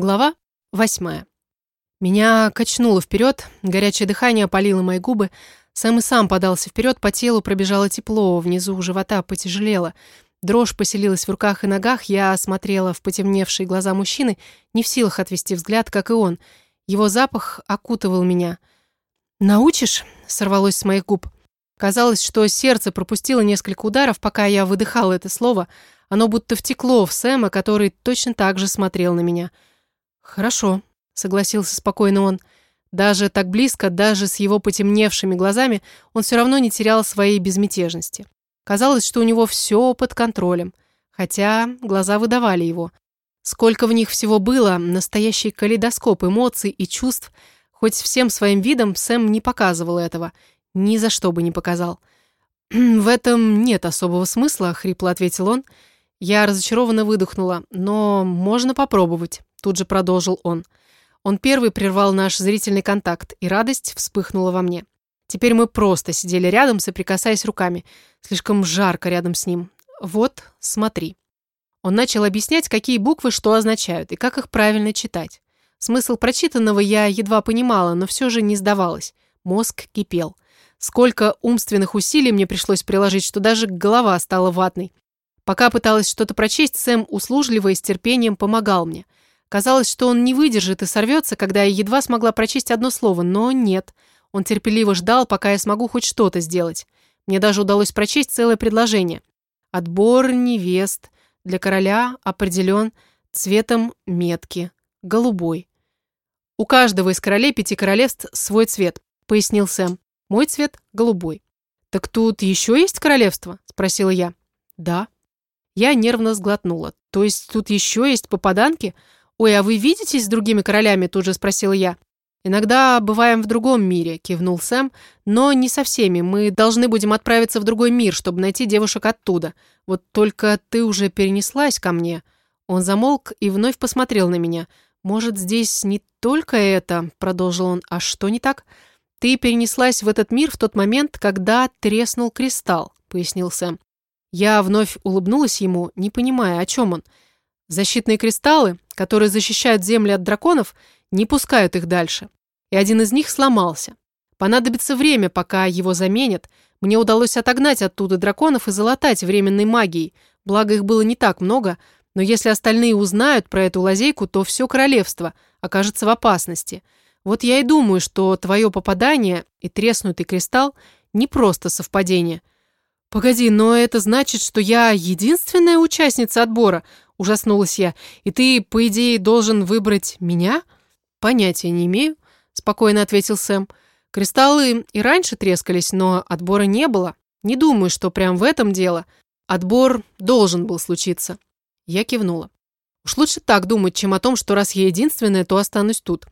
Глава восьмая. Меня качнуло вперед, горячее дыхание опалило мои губы. Сэм и сам подался вперед, по телу пробежало тепло, внизу живота потяжелело. Дрожь поселилась в руках и ногах, я смотрела в потемневшие глаза мужчины, не в силах отвести взгляд, как и он. Его запах окутывал меня. «Научишь?» — сорвалось с моих губ. Казалось, что сердце пропустило несколько ударов, пока я выдыхала это слово. Оно будто втекло в Сэма, который точно так же смотрел на меня — «Хорошо», — согласился спокойно он. Даже так близко, даже с его потемневшими глазами, он все равно не терял своей безмятежности. Казалось, что у него все под контролем, хотя глаза выдавали его. Сколько в них всего было, настоящий калейдоскоп эмоций и чувств, хоть всем своим видом Сэм не показывал этого, ни за что бы не показал. «В этом нет особого смысла», — хрипло ответил он. Я разочарованно выдохнула, но можно попробовать. Тут же продолжил он. Он первый прервал наш зрительный контакт, и радость вспыхнула во мне. Теперь мы просто сидели рядом, соприкасаясь руками. Слишком жарко рядом с ним. Вот, смотри. Он начал объяснять, какие буквы что означают и как их правильно читать. Смысл прочитанного я едва понимала, но все же не сдавалась. Мозг кипел. Сколько умственных усилий мне пришлось приложить, что даже голова стала ватной. Пока пыталась что-то прочесть, Сэм услужливо и с терпением помогал мне – Казалось, что он не выдержит и сорвется, когда я едва смогла прочесть одно слово, но нет. Он терпеливо ждал, пока я смогу хоть что-то сделать. Мне даже удалось прочесть целое предложение. Отбор невест для короля определен цветом метки. Голубой. У каждого из королей пяти королевств свой цвет, пояснил Сэм. Мой цвет – голубой. «Так тут еще есть королевство?» – спросила я. «Да». Я нервно сглотнула. «То есть тут еще есть попаданки?» «Ой, а вы видитесь с другими королями?» тут же спросила я. «Иногда бываем в другом мире», — кивнул Сэм, «но не со всеми. Мы должны будем отправиться в другой мир, чтобы найти девушек оттуда. Вот только ты уже перенеслась ко мне». Он замолк и вновь посмотрел на меня. «Может, здесь не только это?» — продолжил он. «А что не так?» «Ты перенеслась в этот мир в тот момент, когда треснул кристалл», — пояснил Сэм. Я вновь улыбнулась ему, не понимая, о чем он. Защитные кристаллы, которые защищают земли от драконов, не пускают их дальше. И один из них сломался. Понадобится время, пока его заменят. Мне удалось отогнать оттуда драконов и залатать временной магией. Благо их было не так много, но если остальные узнают про эту лазейку, то все королевство окажется в опасности. Вот я и думаю, что твое попадание и треснутый кристалл не просто совпадение. Погоди, но это значит, что я единственная участница отбора, Ужаснулась я. «И ты, по идее, должен выбрать меня?» «Понятия не имею», — спокойно ответил Сэм. «Кристаллы и раньше трескались, но отбора не было. Не думаю, что прям в этом дело. Отбор должен был случиться». Я кивнула. «Уж лучше так думать, чем о том, что раз я единственная, то останусь тут.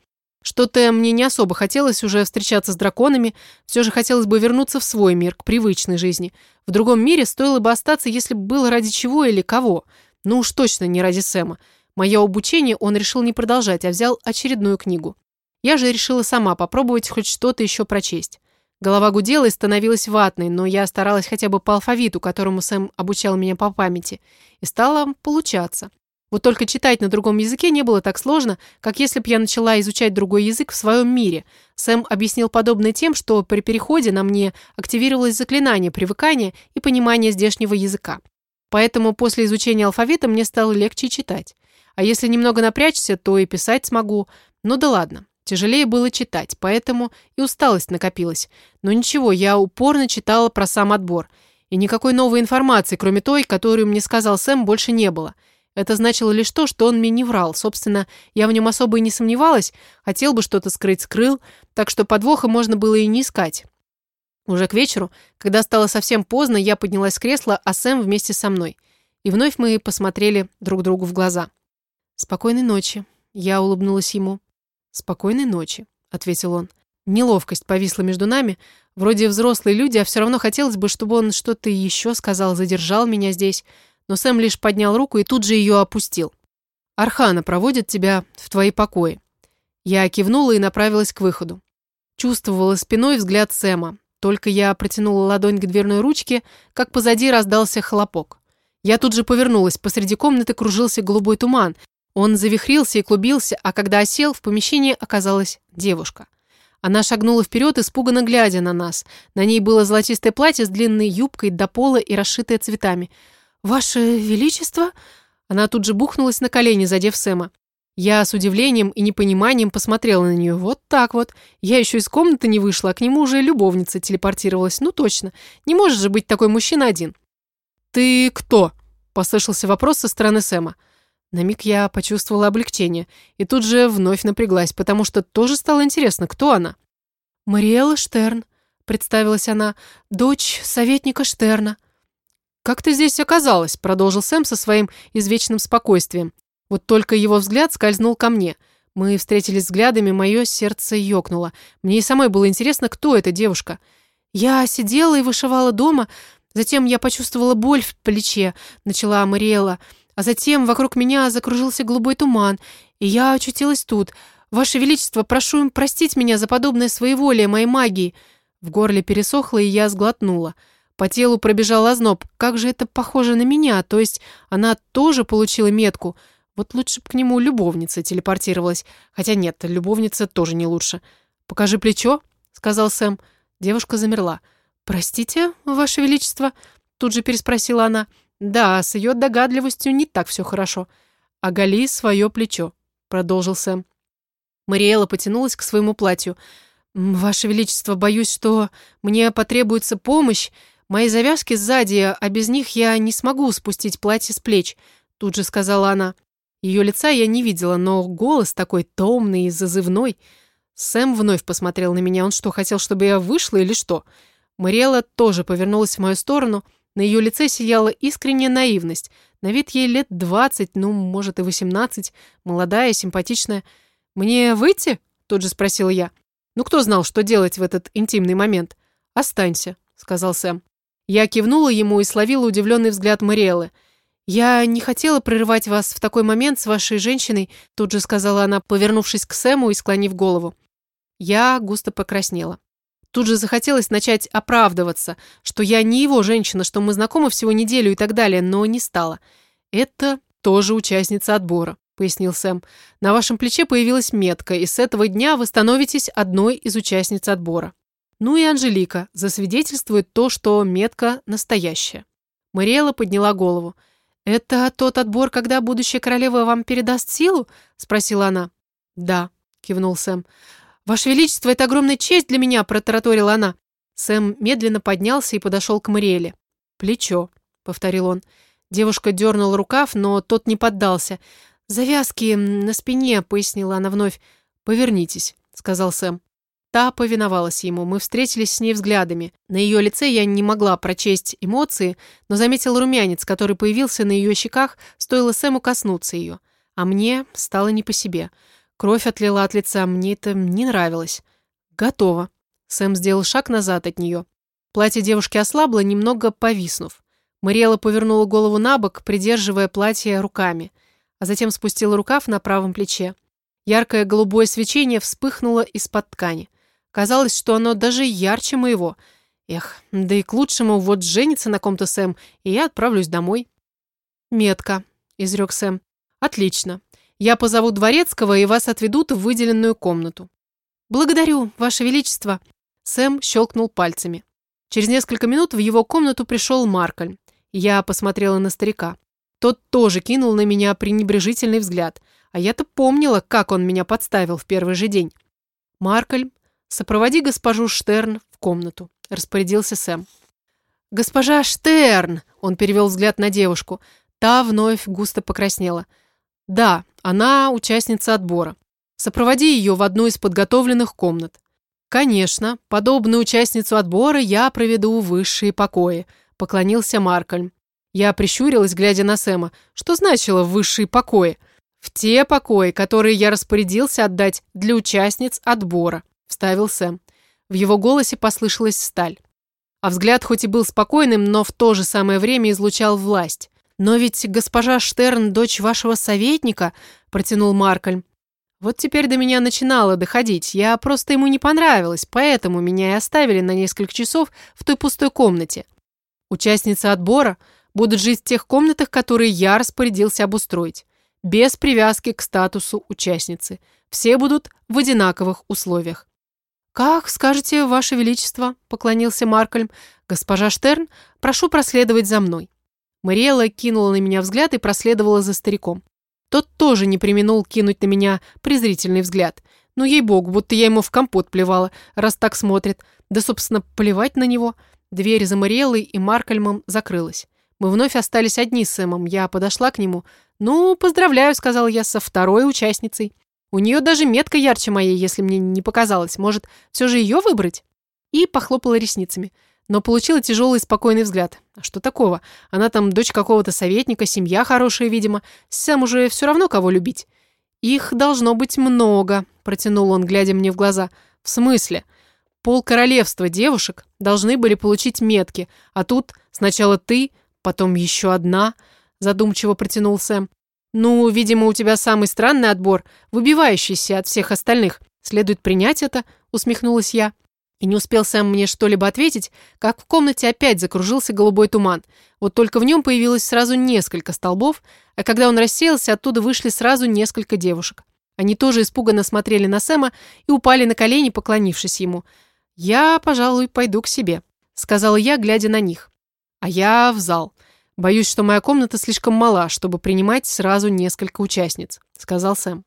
Что-то мне не особо хотелось уже встречаться с драконами, все же хотелось бы вернуться в свой мир, к привычной жизни. В другом мире стоило бы остаться, если бы было ради чего или кого». Ну уж точно не ради Сэма. Мое обучение он решил не продолжать, а взял очередную книгу. Я же решила сама попробовать хоть что-то еще прочесть. Голова гудела и становилась ватной, но я старалась хотя бы по алфавиту, которому Сэм обучал меня по памяти. И стало получаться. Вот только читать на другом языке не было так сложно, как если бы я начала изучать другой язык в своем мире. Сэм объяснил подобное тем, что при переходе на мне активировалось заклинание привыкания и понимания здешнего языка. Поэтому после изучения алфавита мне стало легче читать. А если немного напрячься, то и писать смогу. Ну да ладно. Тяжелее было читать, поэтому и усталость накопилась. Но ничего, я упорно читала про сам отбор. И никакой новой информации, кроме той, которую мне сказал Сэм, больше не было. Это значило лишь то, что он мне не врал. Собственно, я в нем особо и не сомневалась. Хотел бы что-то скрыть, скрыл. Так что подвоха можно было и не искать. Уже к вечеру, когда стало совсем поздно, я поднялась с кресла, а Сэм вместе со мной. И вновь мы посмотрели друг другу в глаза. «Спокойной ночи», — я улыбнулась ему. «Спокойной ночи», — ответил он. Неловкость повисла между нами. Вроде взрослые люди, а все равно хотелось бы, чтобы он что-то еще сказал, задержал меня здесь. Но Сэм лишь поднял руку и тут же ее опустил. «Архана проводит тебя в твои покои». Я кивнула и направилась к выходу. Чувствовала спиной взгляд Сэма. Только я протянула ладонь к дверной ручке, как позади раздался хлопок. Я тут же повернулась, посреди комнаты кружился голубой туман. Он завихрился и клубился, а когда осел, в помещении оказалась девушка. Она шагнула вперед, испуганно глядя на нас. На ней было золотистое платье с длинной юбкой до пола и расшитое цветами. «Ваше Величество?» Она тут же бухнулась на колени, задев Сэма. Я с удивлением и непониманием посмотрела на нее. Вот так вот. Я еще из комнаты не вышла, а к нему уже любовница телепортировалась. Ну точно. Не может же быть такой мужчина один. «Ты кто?» – послышался вопрос со стороны Сэма. На миг я почувствовала облегчение и тут же вновь напряглась, потому что тоже стало интересно, кто она. «Мариэла Штерн», — представилась она, — «дочь советника Штерна». «Как ты здесь оказалась?» — продолжил Сэм со своим извечным спокойствием. Вот только его взгляд скользнул ко мне. Мы встретились взглядами, мое сердце ёкнуло. Мне и самой было интересно, кто эта девушка. Я сидела и вышивала дома, затем я почувствовала боль в плече, начала Мариэла. А затем вокруг меня закружился голубой туман, и я очутилась тут. Ваше Величество, прошу им простить меня за подобное своеволие моей магии». В горле пересохло, и я сглотнула. По телу пробежал озноб. Как же это похоже на меня? То есть она тоже получила метку? Вот лучше бы к нему любовница телепортировалась. Хотя нет, любовница тоже не лучше. «Покажи плечо», — сказал Сэм. Девушка замерла. «Простите, Ваше Величество?» Тут же переспросила она. «Да, с ее догадливостью не так все хорошо. Оголи свое плечо», — продолжил Сэм. Мариэла потянулась к своему платью. «Ваше Величество, боюсь, что мне потребуется помощь. Мои завязки сзади, а без них я не смогу спустить платье с плеч», — тут же сказала она. Ее лица я не видела, но голос такой томный и зазывной. Сэм вновь посмотрел на меня. Он что, хотел, чтобы я вышла или что? Мариэла тоже повернулась в мою сторону — на ее лице сияла искренняя наивность. На вид ей лет двадцать, ну, может, и восемнадцать. Молодая, симпатичная. «Мне выйти?» — тут же спросила я. «Ну, кто знал, что делать в этот интимный момент?» «Останься», — сказал Сэм. Я кивнула ему и словила удивленный взгляд Мариэлы. «Я не хотела прерывать вас в такой момент с вашей женщиной», тут же сказала она, повернувшись к Сэму и склонив голову. Я густо покраснела. Тут же захотелось начать оправдываться, что я не его женщина, что мы знакомы всего неделю и так далее, но не стала. «Это тоже участница отбора», — пояснил Сэм. «На вашем плече появилась метка, и с этого дня вы становитесь одной из участниц отбора. Ну и Анжелика засвидетельствует то, что метка настоящая». Мариэла подняла голову. «Это тот отбор, когда будущая королева вам передаст силу?» — спросила она. «Да», — кивнул Сэм. «Ваше Величество, это огромная честь для меня!» – протараторила она. Сэм медленно поднялся и подошел к Мариэле. «Плечо», — повторил он. Девушка дернула рукав, но тот не поддался. «Завязки на спине», — пояснила она вновь. «Повернитесь», — сказал Сэм. Та повиновалась ему. Мы встретились с ней взглядами. На ее лице я не могла прочесть эмоции, но заметил румянец, который появился на ее щеках, стоило Сэму коснуться ее. А мне стало не по себе. Кровь отлила от лица, мне это не нравилось. Готово. Сэм сделал шаг назад от нее. Платье девушки ослабло, немного повиснув. Мариэла повернула голову на бок, придерживая платье руками, а затем спустила рукав на правом плече. Яркое голубое свечение вспыхнуло из-под ткани. Казалось, что оно даже ярче моего. Эх, да и к лучшему вот женится на ком-то Сэм, и я отправлюсь домой. «Метка», — изрек Сэм. «Отлично. Я позову дворецкого, и вас отведут в выделенную комнату». «Благодарю, Ваше Величество!» Сэм щелкнул пальцами. Через несколько минут в его комнату пришел Маркольм. Я посмотрела на старика. Тот тоже кинул на меня пренебрежительный взгляд, а я-то помнила, как он меня подставил в первый же день. «Маркольм, сопроводи госпожу Штерн в комнату», — распорядился Сэм. «Госпожа Штерн!» — он перевел взгляд на девушку. Та вновь густо покраснела. «Да, она участница отбора. Сопроводи ее в одну из подготовленных комнат. Конечно, подобную участницу отбора я проведу в высшие покои, поклонился Маркольм. Я прищурилась, глядя на Сэма. Что значило «высшие покои»? В те покои, которые я распорядился отдать для участниц отбора, вставил Сэм. В его голосе послышалась сталь. А взгляд хоть и был спокойным, но в то же самое время излучал власть. «Но ведь госпожа Штерн – дочь вашего советника», – протянул Маркольм. Вот теперь до меня начинало доходить. Я просто ему не понравилась, поэтому меня и оставили на несколько часов в той пустой комнате. Участницы отбора будут жить в тех комнатах, которые я распорядился обустроить. без привязки к статусу участницы. Все будут в одинаковых условиях. «Как скажете, Ваше Величество», — поклонился Маркольм. «Госпожа Штерн, прошу проследовать за мной». Мариэла кинула на меня взгляд и проследовала за стариком. Тот тоже не применул кинуть на меня презрительный взгляд. Ну, ей-богу, будто я ему в компот плевала, раз так смотрит. Да, собственно, плевать на него. Дверь за Мариэлой и Маркольмом закрылась. Мы вновь остались одни с Сэмом. Я подошла к нему. «Ну, поздравляю», — сказала я, — «со второй участницей. У нее даже метка ярче моей, если мне не показалось. Может, все же ее выбрать?» И похлопала ресницами но получила тяжелый спокойный взгляд. А что такого? Она там дочь какого-то советника, семья хорошая, видимо. Сам уже все равно кого любить. «Их должно быть много», — протянул он, глядя мне в глаза. «В смысле? Пол королевства девушек должны были получить метки, а тут сначала ты, потом еще одна», — задумчиво протянул Сэм. «Ну, видимо, у тебя самый странный отбор, выбивающийся от всех остальных. Следует принять это», — усмехнулась я. И не успел Сэм мне что-либо ответить, как в комнате опять закружился голубой туман. Вот только в нем появилось сразу несколько столбов, а когда он рассеялся, оттуда вышли сразу несколько девушек. Они тоже испуганно смотрели на Сэма и упали на колени, поклонившись ему. «Я, пожалуй, пойду к себе», — сказала я, глядя на них. «А я в зал. Боюсь, что моя комната слишком мала, чтобы принимать сразу несколько участниц», — сказал Сэм.